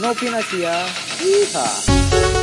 No Pinasia. Ah. Yeehaw!